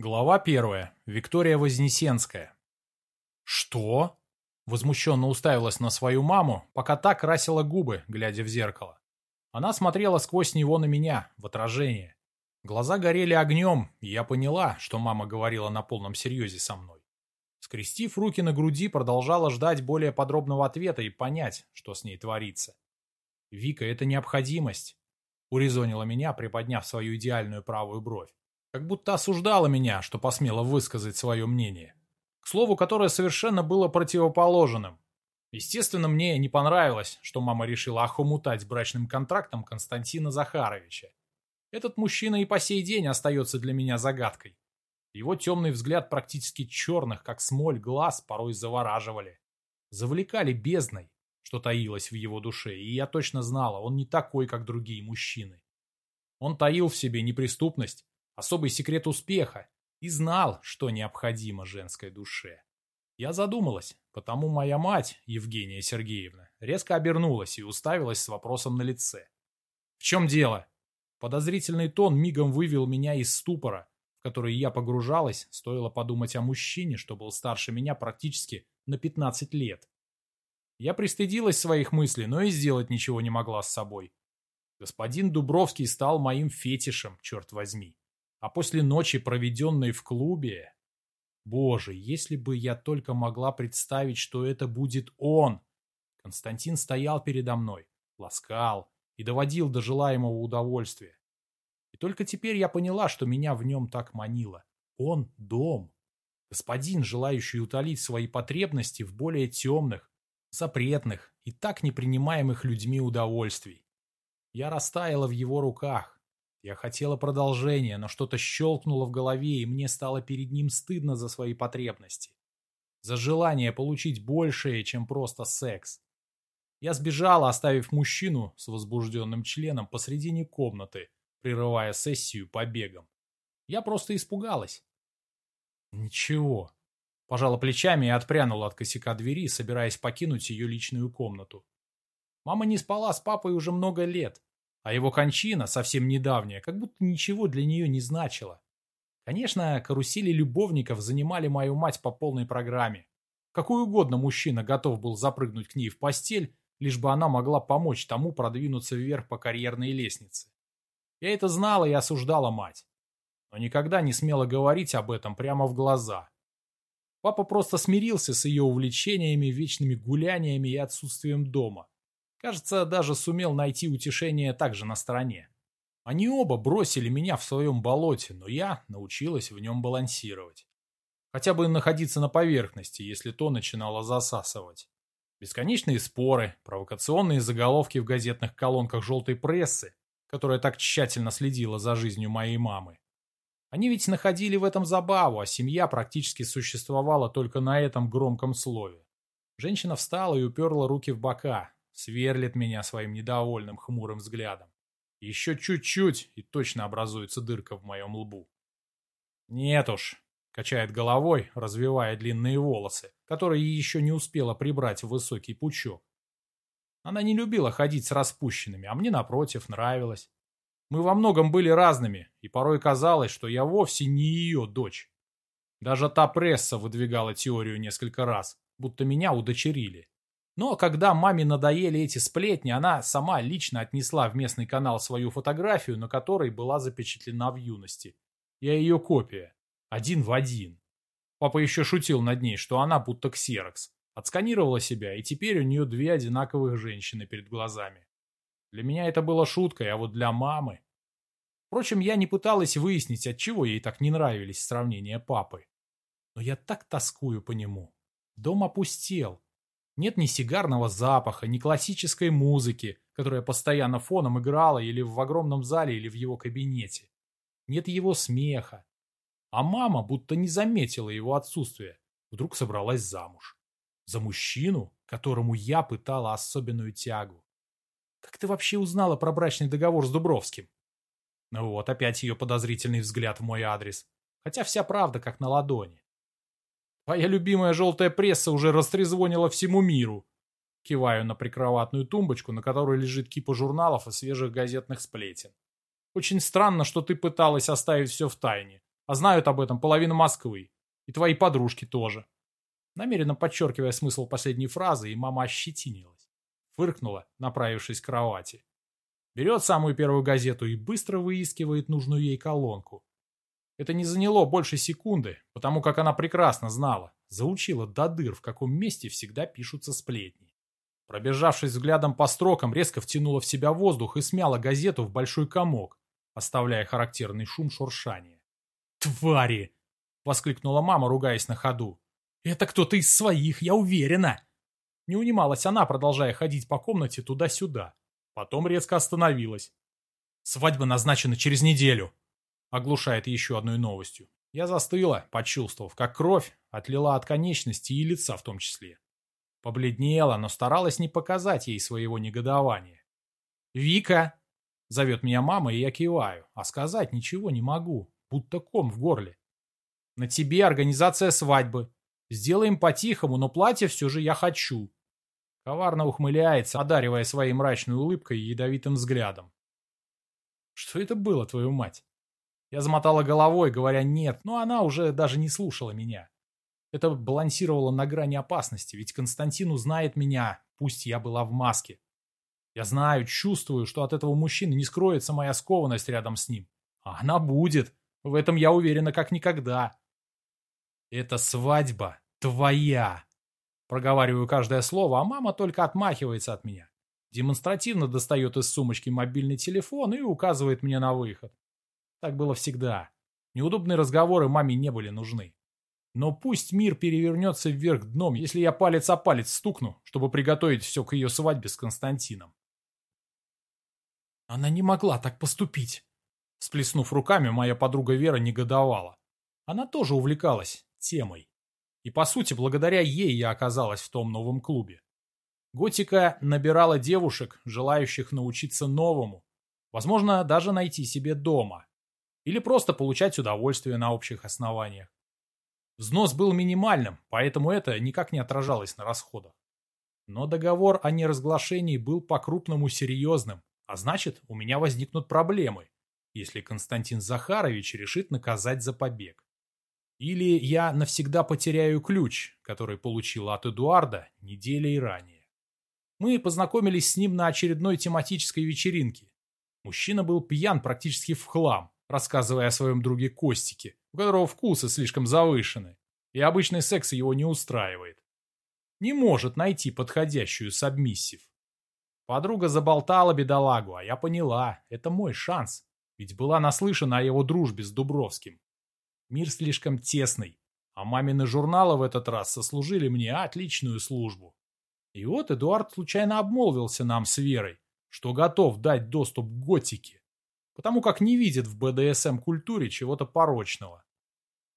Глава первая. Виктория Вознесенская. «Что?» Возмущенно уставилась на свою маму, пока та красила губы, глядя в зеркало. Она смотрела сквозь него на меня, в отражение. Глаза горели огнем, и я поняла, что мама говорила на полном серьезе со мной. Скрестив руки на груди, продолжала ждать более подробного ответа и понять, что с ней творится. «Вика, это необходимость», — урезонила меня, приподняв свою идеальную правую бровь. Как будто осуждала меня, что посмела высказать свое мнение. К слову, которое совершенно было противоположным. Естественно, мне не понравилось, что мама решила охомутать брачным контрактом Константина Захаровича. Этот мужчина и по сей день остается для меня загадкой. Его темный взгляд практически черных, как смоль, глаз порой завораживали. Завлекали бездной, что таилось в его душе, и я точно знала, он не такой, как другие мужчины. Он таил в себе неприступность, особый секрет успеха, и знал, что необходимо женской душе. Я задумалась, потому моя мать, Евгения Сергеевна, резко обернулась и уставилась с вопросом на лице. «В чем дело?» Подозрительный тон мигом вывел меня из ступора, в который я погружалась, стоило подумать о мужчине, что был старше меня практически на 15 лет. Я пристыдилась своих мыслей, но и сделать ничего не могла с собой. Господин Дубровский стал моим фетишем, черт возьми. А после ночи, проведенной в клубе... Боже, если бы я только могла представить, что это будет он! Константин стоял передо мной, ласкал и доводил до желаемого удовольствия. И только теперь я поняла, что меня в нем так манило. Он — дом. Господин, желающий утолить свои потребности в более темных, запретных и так непринимаемых людьми удовольствий. Я растаяла в его руках, я хотела продолжения, но что-то щелкнуло в голове, и мне стало перед ним стыдно за свои потребности. За желание получить большее, чем просто секс. Я сбежала, оставив мужчину с возбужденным членом посредине комнаты, прерывая сессию побегом. Я просто испугалась. Ничего. Пожала плечами и отпрянула от косяка двери, собираясь покинуть ее личную комнату. Мама не спала с папой уже много лет, а его кончина, совсем недавняя, как будто ничего для нее не значила. Конечно, карусели любовников занимали мою мать по полной программе. Какой угодно мужчина готов был запрыгнуть к ней в постель, лишь бы она могла помочь тому продвинуться вверх по карьерной лестнице. Я это знала и осуждала мать. Но никогда не смела говорить об этом прямо в глаза. Папа просто смирился с ее увлечениями, вечными гуляниями и отсутствием дома. Кажется, даже сумел найти утешение также на стороне. Они оба бросили меня в своем болоте, но я научилась в нем балансировать. Хотя бы находиться на поверхности, если то начинало засасывать. Бесконечные споры, провокационные заголовки в газетных колонках желтой прессы, которая так тщательно следила за жизнью моей мамы. Они ведь находили в этом забаву, а семья практически существовала только на этом громком слове. Женщина встала и уперла руки в бока, сверлит меня своим недовольным хмурым взглядом. Еще чуть-чуть, и точно образуется дырка в моем лбу. Нет уж, качает головой, развивая длинные волосы, которые еще не успела прибрать в высокий пучок. Она не любила ходить с распущенными, а мне, напротив, нравилось. Мы во многом были разными, и порой казалось, что я вовсе не ее дочь. Даже та пресса выдвигала теорию несколько раз, будто меня удочерили. Но когда маме надоели эти сплетни, она сама лично отнесла в местный канал свою фотографию, на которой была запечатлена в юности. Я ее копия. Один в один. Папа еще шутил над ней, что она будто ксерокс. Отсканировала себя, и теперь у нее две одинаковых женщины перед глазами. Для меня это было шуткой, а вот для мамы... Впрочем, я не пыталась выяснить, отчего ей так не нравились сравнения папы. Но я так тоскую по нему. Дом опустел. Нет ни сигарного запаха, ни классической музыки, которая постоянно фоном играла или в огромном зале, или в его кабинете. Нет его смеха. А мама будто не заметила его отсутствия. Вдруг собралась замуж. За мужчину, которому я пытала особенную тягу. Как ты вообще узнала про брачный договор с Дубровским? Ну вот, опять ее подозрительный взгляд в мой адрес. Хотя вся правда как на ладони. Твоя любимая желтая пресса уже растрезвонила всему миру. Киваю на прикроватную тумбочку, на которой лежит кипа журналов и свежих газетных сплетен. Очень странно, что ты пыталась оставить все в тайне. А знают об этом половина Москвы. И твои подружки тоже. Намеренно подчеркивая смысл последней фразы, и мама ощетинилась. Фыркнула, направившись к кровати. Берет самую первую газету и быстро выискивает нужную ей колонку. Это не заняло больше секунды, потому как она прекрасно знала, заучила до дыр, в каком месте всегда пишутся сплетни. Пробежавшись взглядом по строкам, резко втянула в себя воздух и смяла газету в большой комок, оставляя характерный шум шуршания. «Твари!» — воскликнула мама, ругаясь на ходу. «Это кто-то из своих, я уверена!» Не унималась она, продолжая ходить по комнате туда-сюда. Потом резко остановилась. «Свадьба назначена через неделю!» Оглушает еще одной новостью. Я застыла, почувствовав, как кровь отлила от конечности и лица в том числе. Побледнела, но старалась не показать ей своего негодования. «Вика!» — зовет меня мама, и я киваю, а сказать ничего не могу, будто ком в горле. «На тебе организация свадьбы. Сделаем по-тихому, но платье все же я хочу». Коварно ухмыляется, одаривая своей мрачной улыбкой и ядовитым взглядом. «Что это было, твою мать?» Я замотала головой, говоря «нет», но она уже даже не слушала меня. Это балансировало на грани опасности, ведь Константин узнает меня, пусть я была в маске. Я знаю, чувствую, что от этого мужчины не скроется моя скованность рядом с ним. А она будет. В этом я уверена как никогда. Это свадьба твоя. Проговариваю каждое слово, а мама только отмахивается от меня. Демонстративно достает из сумочки мобильный телефон и указывает мне на выход. Так было всегда. Неудобные разговоры маме не были нужны. Но пусть мир перевернется вверх дном, если я палец о палец стукну, чтобы приготовить все к ее свадьбе с Константином. Она не могла так поступить. Сплеснув руками, моя подруга Вера негодовала. Она тоже увлекалась темой. И, по сути, благодаря ей я оказалась в том новом клубе. Готика набирала девушек, желающих научиться новому, возможно, даже найти себе дома. Или просто получать удовольствие на общих основаниях. Взнос был минимальным, поэтому это никак не отражалось на расходах. Но договор о неразглашении был по-крупному серьезным, а значит, у меня возникнут проблемы, если Константин Захарович решит наказать за побег. Или я навсегда потеряю ключ, который получила от Эдуарда неделей ранее. Мы познакомились с ним на очередной тематической вечеринке. Мужчина был пьян практически в хлам, рассказывая о своем друге Костике, у которого вкусы слишком завышены, и обычный секс его не устраивает. Не может найти подходящую сабмиссив. Подруга заболтала бедолагу, а я поняла, это мой шанс, ведь была наслышана о его дружбе с Дубровским. Мир слишком тесный, а мамины журналы в этот раз сослужили мне отличную службу. И вот Эдуард случайно обмолвился нам с Верой, что готов дать доступ к готике потому как не видит в БДСМ-культуре чего-то порочного.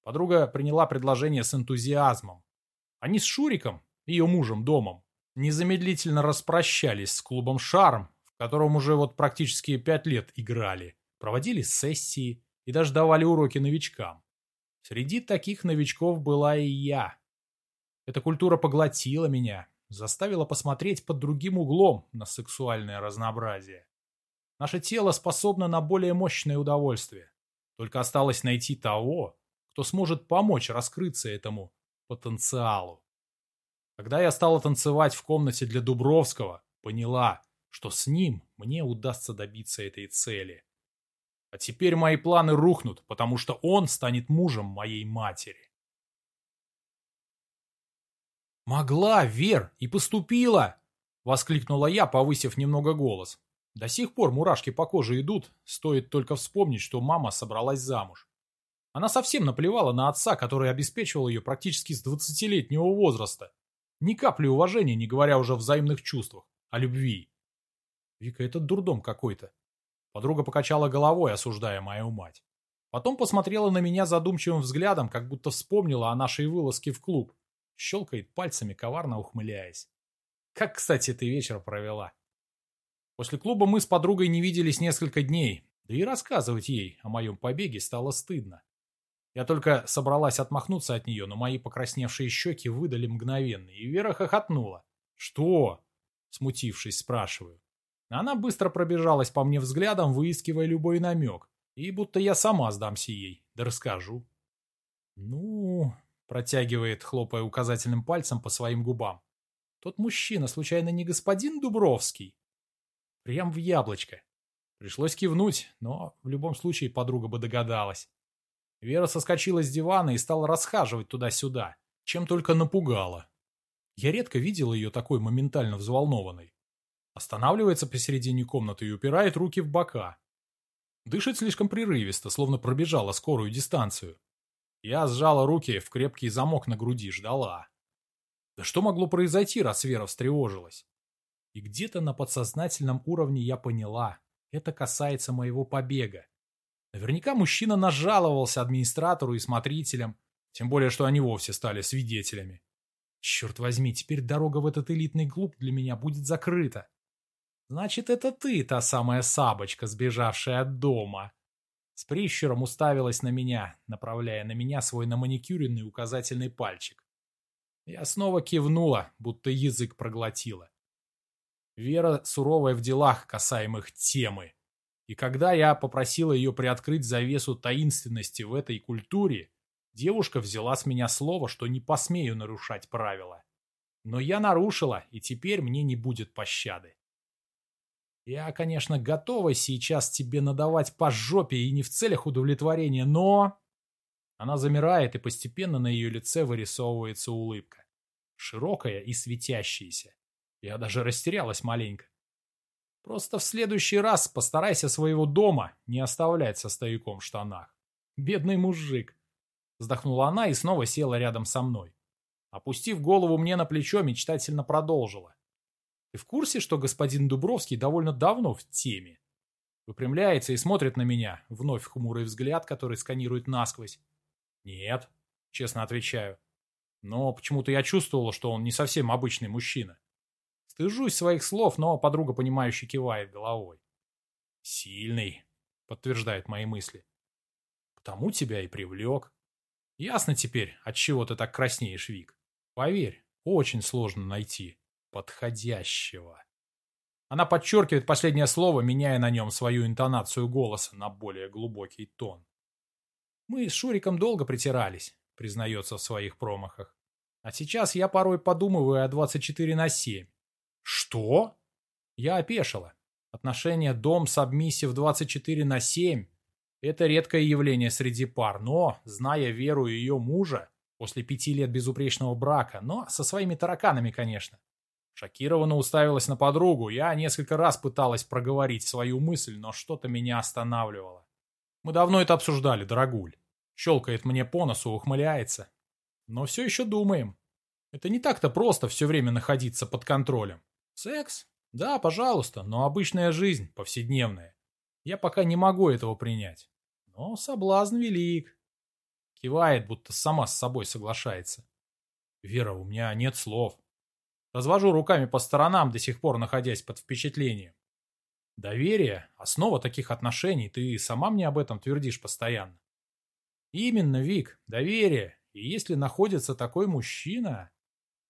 Подруга приняла предложение с энтузиазмом. Они с Шуриком, ее мужем, домом, незамедлительно распрощались с клубом «Шарм», в котором уже вот практически пять лет играли, проводили сессии и даже давали уроки новичкам. Среди таких новичков была и я. Эта культура поглотила меня, заставила посмотреть под другим углом на сексуальное разнообразие. Наше тело способно на более мощное удовольствие. Только осталось найти того, кто сможет помочь раскрыться этому потенциалу. Когда я стала танцевать в комнате для Дубровского, поняла, что с ним мне удастся добиться этой цели. А теперь мои планы рухнут, потому что он станет мужем моей матери. «Могла, Вер, и поступила!» — воскликнула я, повысив немного голос. До сих пор мурашки по коже идут, стоит только вспомнить, что мама собралась замуж. Она совсем наплевала на отца, который обеспечивал ее практически с двадцатилетнего возраста. Ни капли уважения, не говоря уже о взаимных чувствах, о любви. Вика, это дурдом какой-то. Подруга покачала головой, осуждая мою мать. Потом посмотрела на меня задумчивым взглядом, как будто вспомнила о нашей вылазке в клуб. Щелкает пальцами, коварно ухмыляясь. Как, кстати, ты вечер провела? После клуба мы с подругой не виделись несколько дней, да и рассказывать ей о моем побеге стало стыдно. Я только собралась отмахнуться от нее, но мои покрасневшие щеки выдали мгновенно, и Вера хохотнула. «Что?» – смутившись, спрашиваю. Она быстро пробежалась по мне взглядом, выискивая любой намек, и будто я сама сдамся ей, да расскажу. Ну, протягивает, хлопая указательным пальцем по своим губам. Тот мужчина, случайно, не господин Дубровский? Прям в яблочко. Пришлось кивнуть, но в любом случае подруга бы догадалась. Вера соскочила с дивана и стала расхаживать туда-сюда, чем только напугала. Я редко видел ее такой моментально взволнованной. Останавливается посередине комнаты и упирает руки в бока. Дышит слишком прерывисто, словно пробежала скорую дистанцию. Я сжала руки в крепкий замок на груди, ждала. Да что могло произойти, раз Вера встревожилась? И где-то на подсознательном уровне я поняла, это касается моего побега. Наверняка мужчина нажаловался администратору и смотрителям, тем более, что они вовсе стали свидетелями. Черт возьми, теперь дорога в этот элитный клуб для меня будет закрыта. Значит, это ты, та самая сабочка, сбежавшая от дома. С прищуром уставилась на меня, направляя на меня свой наманикюренный указательный пальчик. Я снова кивнула, будто язык проглотила. Вера суровая в делах, касаемых темы. И когда я попросила ее приоткрыть завесу таинственности в этой культуре, девушка взяла с меня слово, что не посмею нарушать правила. Но я нарушила, и теперь мне не будет пощады. Я, конечно, готова сейчас тебе надавать по жопе и не в целях удовлетворения, но... Она замирает, и постепенно на ее лице вырисовывается улыбка. Широкая и светящаяся. Я даже растерялась маленько. Просто в следующий раз постарайся своего дома не оставлять со стояком в штанах. Бедный мужик. Вздохнула она и снова села рядом со мной. Опустив голову мне на плечо, мечтательно продолжила. Ты в курсе, что господин Дубровский довольно давно в теме? Выпрямляется и смотрит на меня, вновь хмурый взгляд, который сканирует насквозь. Нет, честно отвечаю. Но почему-то я чувствовала, что он не совсем обычный мужчина. Стыжусь своих слов, но подруга, понимающе кивает головой. «Сильный», — подтверждает мои мысли. «Потому тебя и привлек. Ясно теперь, от чего ты так краснеешь, Вик. Поверь, очень сложно найти подходящего». Она подчеркивает последнее слово, меняя на нем свою интонацию голоса на более глубокий тон. «Мы с Шуриком долго притирались», — признается в своих промахах. «А сейчас я порой подумываю о 24 на 7. Что? Я опешила. Отношения дом-сабмиссив 24 на 7 – это редкое явление среди пар, но, зная веру ее мужа, после пяти лет безупречного брака, но со своими тараканами, конечно. Шокированно уставилась на подругу, я несколько раз пыталась проговорить свою мысль, но что-то меня останавливало. Мы давно это обсуждали, дорогуль. Щелкает мне по носу, ухмыляется. Но все еще думаем. Это не так-то просто все время находиться под контролем. Секс? Да, пожалуйста, но обычная жизнь, повседневная. Я пока не могу этого принять. Но соблазн велик. Кивает, будто сама с собой соглашается. Вера, у меня нет слов. Развожу руками по сторонам, до сих пор находясь под впечатлением. Доверие – основа таких отношений, ты сама мне об этом твердишь постоянно. Именно, Вик, доверие. И если находится такой мужчина...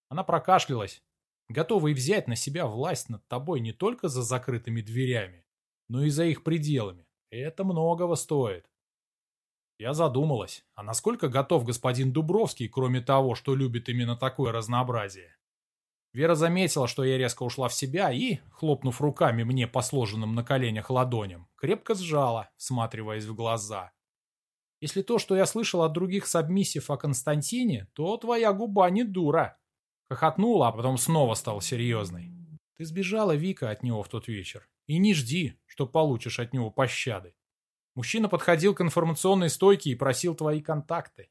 Она прокашлялась, готовый взять на себя власть над тобой не только за закрытыми дверями, но и за их пределами. Это многого стоит. Я задумалась, а насколько готов господин Дубровский, кроме того, что любит именно такое разнообразие? Вера заметила, что я резко ушла в себя и, хлопнув руками мне по сложенным на коленях ладоням, крепко сжала, всматриваясь в глаза. Если то, что я слышал от других сабмиссив о Константине, то твоя губа не дура. Хохотнула, а потом снова стала серьезной. Ты сбежала, Вика, от него в тот вечер. И не жди, что получишь от него пощады. Мужчина подходил к информационной стойке и просил твои контакты.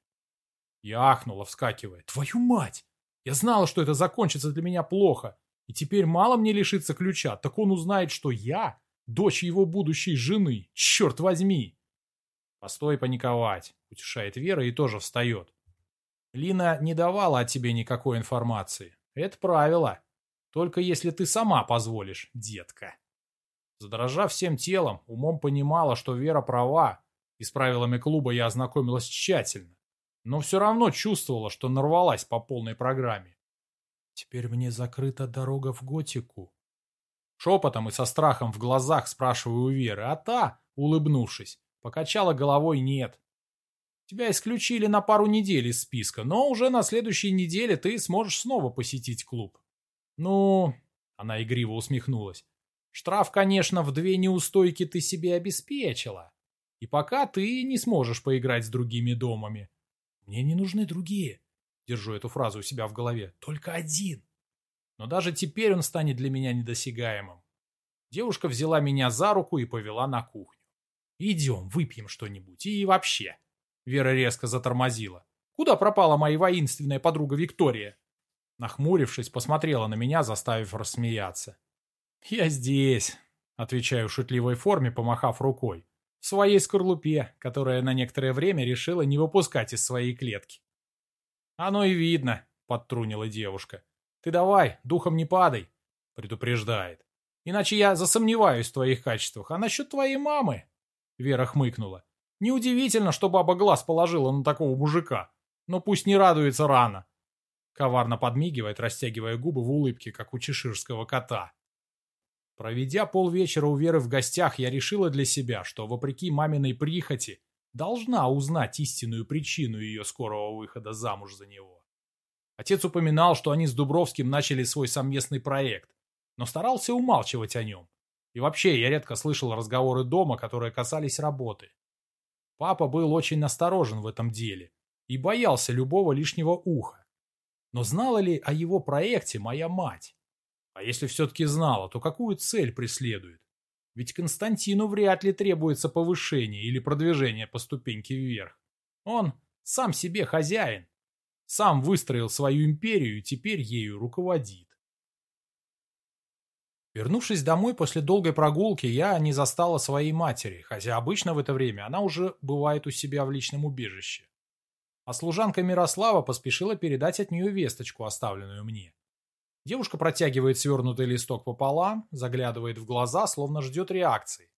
Я ахнула, вскакивая. Твою мать! Я знала, что это закончится для меня плохо. И теперь мало мне лишиться ключа, так он узнает, что я дочь его будущей жены. Черт возьми! Постой паниковать, утешает Вера и тоже встает. Лина не давала о тебе никакой информации. Это правило. Только если ты сама позволишь, детка. Задрожав всем телом, умом понимала, что Вера права, и с правилами клуба я ознакомилась тщательно. Но все равно чувствовала, что нарвалась по полной программе. Теперь мне закрыта дорога в готику. Шепотом и со страхом в глазах спрашиваю у Веры, а та, улыбнувшись, покачала головой нет. Тебя исключили на пару недель из списка, но уже на следующей неделе ты сможешь снова посетить клуб. Ну, она игриво усмехнулась. Штраф, конечно, в две неустойки ты себе обеспечила. И пока ты не сможешь поиграть с другими домами. Мне не нужны другие. Держу эту фразу у себя в голове. Только один. Но даже теперь он станет для меня недосягаемым. Девушка взяла меня за руку и повела на кухню. «Идем, выпьем что-нибудь. И вообще...» Вера резко затормозила. «Куда пропала моя воинственная подруга Виктория?» Нахмурившись, посмотрела на меня, заставив рассмеяться. «Я здесь», — отвечаю в шутливой форме, помахав рукой. «В своей скорлупе, которая на некоторое время решила не выпускать из своей клетки». «Оно и видно», — подтрунила девушка. «Ты давай, духом не падай», — предупреждает. «Иначе я засомневаюсь в твоих качествах. А насчет твоей мамы?» Вера хмыкнула. Неудивительно, что баба глаз положила на такого мужика. Но пусть не радуется рано. Коварно подмигивает, растягивая губы в улыбке, как у чеширского кота. Проведя полвечера у Веры в гостях, я решила для себя, что, вопреки маминой прихоти, должна узнать истинную причину ее скорого выхода замуж за него. Отец упоминал, что они с Дубровским начали свой совместный проект, но старался умалчивать о нем. И вообще, я редко слышал разговоры дома, которые касались работы. Папа был очень насторожен в этом деле и боялся любого лишнего уха. Но знала ли о его проекте моя мать? А если все-таки знала, то какую цель преследует? Ведь Константину вряд ли требуется повышение или продвижение по ступеньке вверх. Он сам себе хозяин. Сам выстроил свою империю и теперь ею руководит. Вернувшись домой после долгой прогулки, я не застала своей матери, хотя обычно в это время она уже бывает у себя в личном убежище. А служанка Мирослава поспешила передать от нее весточку, оставленную мне. Девушка протягивает свернутый листок пополам, заглядывает в глаза, словно ждет реакции.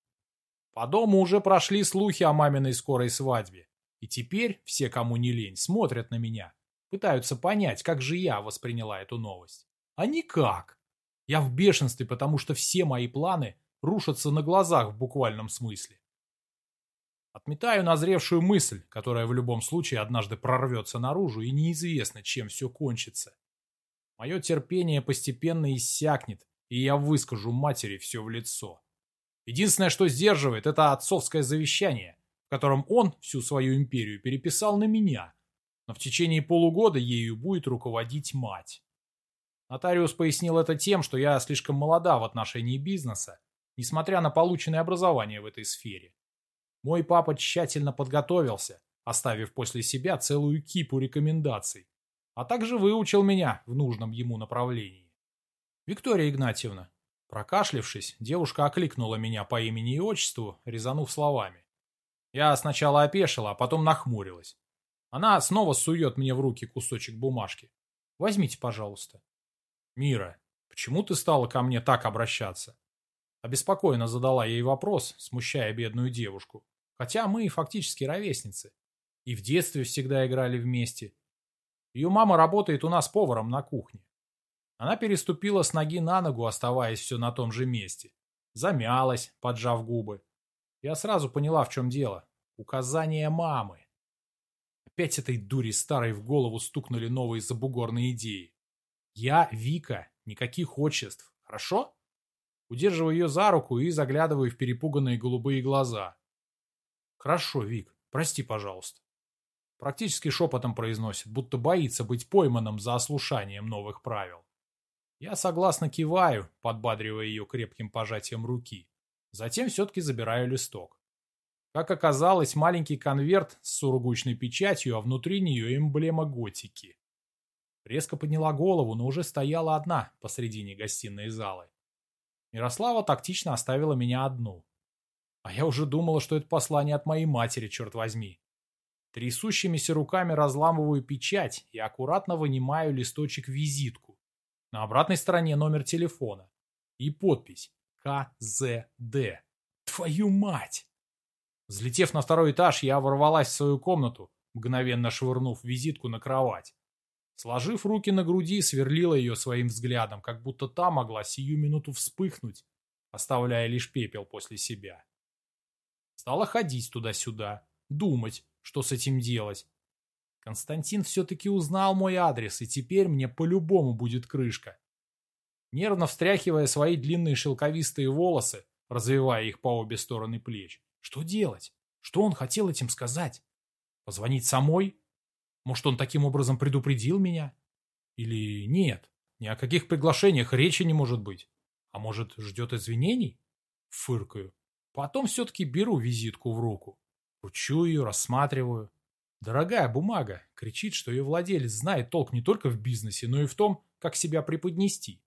По дому уже прошли слухи о маминой скорой свадьбе, и теперь все, кому не лень, смотрят на меня, пытаются понять, как же я восприняла эту новость. А никак. Я в бешенстве, потому что все мои планы рушатся на глазах в буквальном смысле. Отметаю назревшую мысль, которая в любом случае однажды прорвется наружу и неизвестно, чем все кончится. Мое терпение постепенно иссякнет, и я выскажу матери все в лицо. Единственное, что сдерживает, это отцовское завещание, в котором он всю свою империю переписал на меня, но в течение полугода ею будет руководить мать. Нотариус пояснил это тем, что я слишком молода в отношении бизнеса, несмотря на полученное образование в этой сфере. Мой папа тщательно подготовился, оставив после себя целую кипу рекомендаций, а также выучил меня в нужном ему направлении. Виктория Игнатьевна, прокашлившись, девушка окликнула меня по имени и отчеству, резанув словами. Я сначала опешила, а потом нахмурилась. Она снова сует мне в руки кусочек бумажки. Возьмите, пожалуйста. «Мира, почему ты стала ко мне так обращаться?» Обеспокоенно задала ей вопрос, смущая бедную девушку. Хотя мы фактически ровесницы. И в детстве всегда играли вместе. Ее мама работает у нас поваром на кухне. Она переступила с ноги на ногу, оставаясь все на том же месте. Замялась, поджав губы. Я сразу поняла, в чем дело. Указание мамы. Опять этой дури старой в голову стукнули новые забугорные идеи. Я Вика, никаких отчеств, хорошо? Удерживаю ее за руку и заглядываю в перепуганные голубые глаза. Хорошо, Вик, прости, пожалуйста. Практически шепотом произносит, будто боится быть пойманным за ослушанием новых правил. Я согласно киваю, подбадривая ее крепким пожатием руки. Затем все-таки забираю листок. Как оказалось, маленький конверт с сургучной печатью, а внутри нее эмблема готики. Резко подняла голову, но уже стояла одна посредине гостиной залы. Мирослава тактично оставила меня одну. А я уже думала, что это послание от моей матери, черт возьми. Трясущимися руками разламываю печать и аккуратно вынимаю листочек-визитку. На обратной стороне номер телефона. И подпись КЗД. Твою мать! Взлетев на второй этаж, я ворвалась в свою комнату, мгновенно швырнув визитку на кровать. Сложив руки на груди, сверлила ее своим взглядом, как будто та могла сию минуту вспыхнуть, оставляя лишь пепел после себя. Стала ходить туда-сюда, думать, что с этим делать. Константин все-таки узнал мой адрес, и теперь мне по-любому будет крышка. Нервно встряхивая свои длинные шелковистые волосы, развивая их по обе стороны плеч. Что делать? Что он хотел этим сказать? Позвонить самой? Может, он таким образом предупредил меня? Или нет? Ни о каких приглашениях речи не может быть. А может, ждет извинений? Фыркаю. Потом все-таки беру визитку в руку. Кручу ее, рассматриваю. Дорогая бумага. Кричит, что ее владелец знает толк не только в бизнесе, но и в том, как себя преподнести.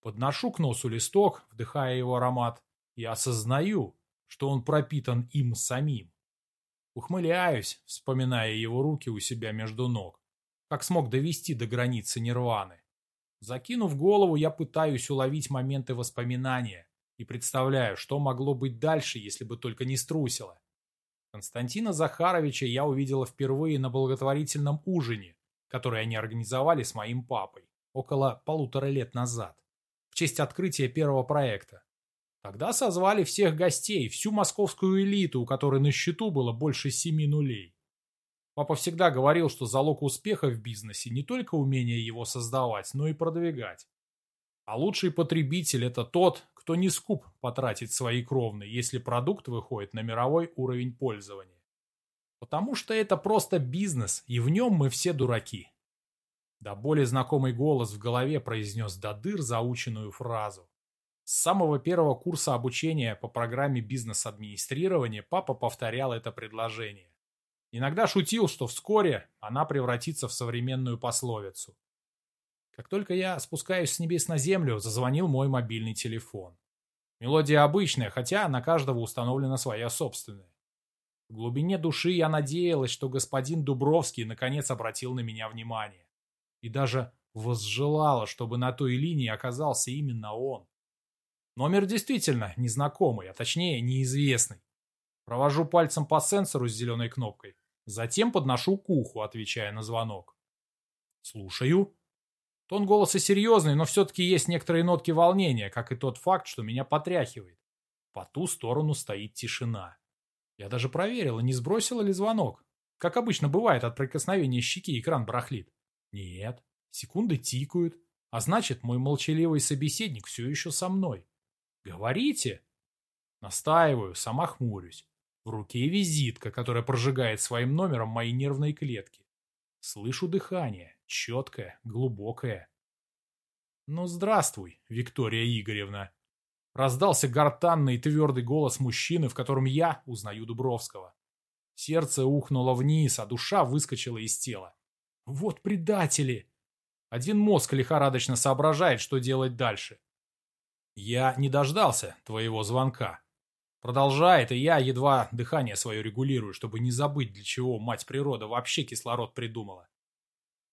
Подношу к носу листок, вдыхая его аромат, и осознаю, что он пропитан им самим. Ухмыляюсь, вспоминая его руки у себя между ног. Как смог довести до границы нирваны. Закинув голову, я пытаюсь уловить моменты воспоминания и представляю, что могло быть дальше, если бы только не струсило. Константина Захаровича я увидела впервые на благотворительном ужине, который они организовали с моим папой около полутора лет назад, в честь открытия первого проекта. Тогда созвали всех гостей, всю московскую элиту, у которой на счету было больше семи нулей. Папа всегда говорил, что залог успеха в бизнесе не только умение его создавать, но и продвигать. А лучший потребитель – это тот, кто не скуп потратить свои кровные, если продукт выходит на мировой уровень пользования. Потому что это просто бизнес, и в нем мы все дураки. Да более знакомый голос в голове произнес до дыр заученную фразу. С самого первого курса обучения по программе бизнес-администрирования папа повторял это предложение. Иногда шутил, что вскоре она превратится в современную пословицу. Как только я спускаюсь с небес на землю, зазвонил мой мобильный телефон. Мелодия обычная, хотя на каждого установлена своя собственная. В глубине души я надеялась, что господин Дубровский наконец обратил на меня внимание. И даже возжелала, чтобы на той линии оказался именно он. Номер действительно незнакомый, а точнее неизвестный. Провожу пальцем по сенсору с зеленой кнопкой. Затем подношу к уху, отвечая на звонок. «Слушаю», Тон голоса серьезный, но все-таки есть некоторые нотки волнения, как и тот факт, что меня потряхивает. По ту сторону стоит тишина. Я даже проверила, не сбросила ли звонок. Как обычно бывает, от прикосновения щеки экран барахлит. Нет, секунды тикают, а значит, мой молчаливый собеседник все еще со мной. Говорите? Настаиваю, сама хмурюсь. В руке визитка, которая прожигает своим номером мои нервные клетки. Слышу дыхание. Четкая, глубокая. «Ну, здравствуй, Виктория Игоревна!» Раздался гортанный и твердый голос мужчины, в котором я узнаю Дубровского. Сердце ухнуло вниз, а душа выскочила из тела. «Вот предатели!» Один мозг лихорадочно соображает, что делать дальше. «Я не дождался твоего звонка», Продолжает, и я едва дыхание свое регулирую, чтобы не забыть, для чего мать природа вообще кислород придумала.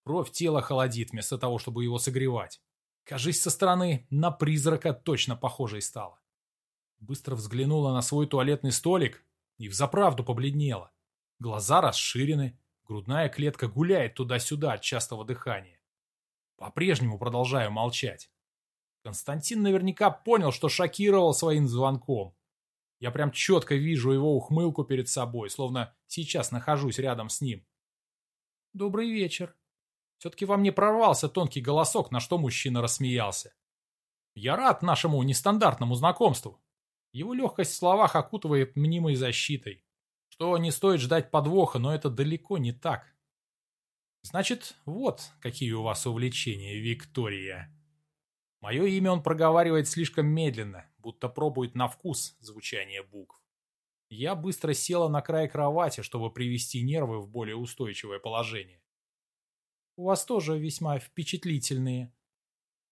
Кровь тела холодит, вместо того, чтобы его согревать. Кажись, со стороны на призрака точно похожей стала. Быстро взглянула на свой туалетный столик и взаправду побледнела. Глаза расширены, грудная клетка гуляет туда-сюда от частого дыхания. По-прежнему продолжаю молчать. Константин наверняка понял, что шокировал своим звонком. Я прям четко вижу его ухмылку перед собой, словно сейчас нахожусь рядом с ним. «Добрый вечер», все-таки во мне прорвался тонкий голосок, на что мужчина рассмеялся. Я рад нашему нестандартному знакомству. Его легкость в словах окутывает мнимой защитой. Что не стоит ждать подвоха, но это далеко не так. Значит, вот какие у вас увлечения, Виктория. Мое имя он проговаривает слишком медленно, будто пробует на вкус звучание букв. Я быстро села на край кровати, чтобы привести нервы в более устойчивое положение. У вас тоже весьма впечатлительные.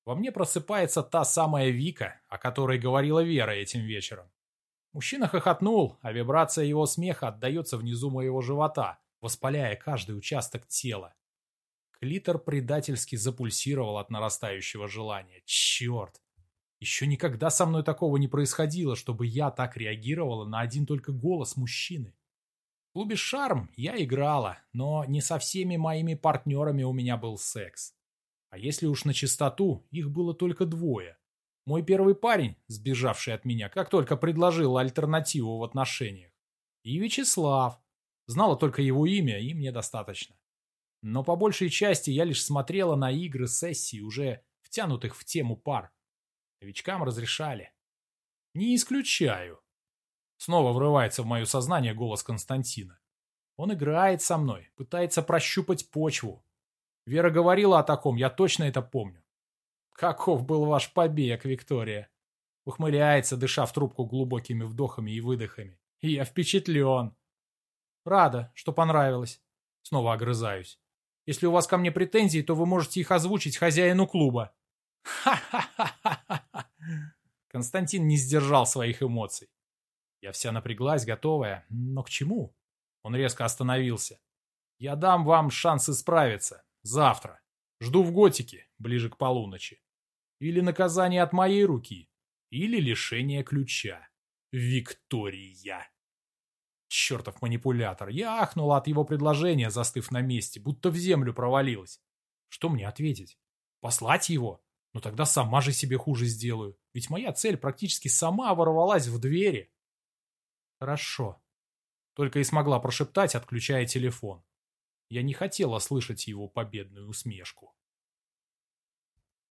Во мне просыпается та самая Вика, о которой говорила Вера этим вечером. Мужчина хохотнул, а вибрация его смеха отдается внизу моего живота, воспаляя каждый участок тела. Клитор предательски запульсировал от нарастающего желания. Черт! Еще никогда со мной такого не происходило, чтобы я так реагировала на один только голос мужчины. В клубе «Шарм» я играла, но не со всеми моими партнерами у меня был секс. А если уж на чистоту, их было только двое. Мой первый парень, сбежавший от меня, как только предложил альтернативу в отношениях. И Вячеслав, Знала только его имя, и мне достаточно. Но по большей части я лишь смотрела на игры сессий, уже втянутых в тему пар. Новичкам разрешали. Не исключаю. Снова врывается в мое сознание голос Константина. Он играет со мной, пытается прощупать почву. Вера говорила о таком, я точно это помню. Каков был ваш побег, Виктория? Ухмыляется, дыша в трубку глубокими вдохами и выдохами. Я впечатлен. Рада, что понравилось. Снова огрызаюсь. Если у вас ко мне претензии, то вы можете их озвучить хозяину клуба. Ха-ха-ха-ха-ха. Константин не сдержал своих эмоций. Я вся напряглась, готовая. Но к чему? Он резко остановился. Я дам вам шанс исправиться. Завтра. Жду в готике, ближе к полуночи. Или наказание от моей руки, или лишение ключа. Виктория. Чертов манипулятор. Я ахнула от его предложения, застыв на месте, будто в землю провалилась. Что мне ответить? Послать его? Но ну тогда сама же себе хуже сделаю. Ведь моя цель практически сама ворвалась в двери. Хорошо. Только и смогла прошептать, отключая телефон. Я не хотела слышать его победную усмешку.